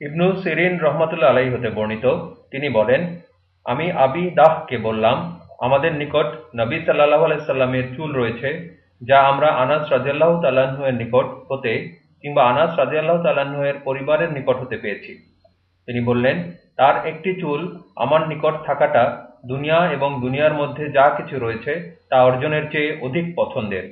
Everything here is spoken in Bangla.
ইবনু সিরিন রহমতুল্লা আলাই হতে বর্ণিত। তিনি বলেন, আমি আবি দাহকে বললাম, আমাদের নিকট নবী সাল্লাহ আলাইসাল্লামের চুল রয়েছে, যা আমরা আনাস রাজিয়াল্লাহ তাল্লাহের নিকট হতে কিংবা আনাস রাজিয়াল্লাহ তাল্লাহের পরিবারের নিকট হতে পেয়েছি। তিনি বললেন, তার একটি চুল আমার নিকট থাকাটা দুনিয়া এবং দুনিয়ার মধ্যে যা কিছু রয়েছে তা অর্জনের চেয়ে অধিক পছন্দের।